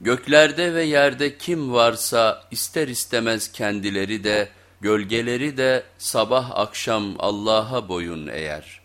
Göklerde ve yerde kim varsa ister istemez kendileri de gölgeleri de sabah akşam Allah'a boyun eğer.